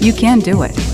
You can do it.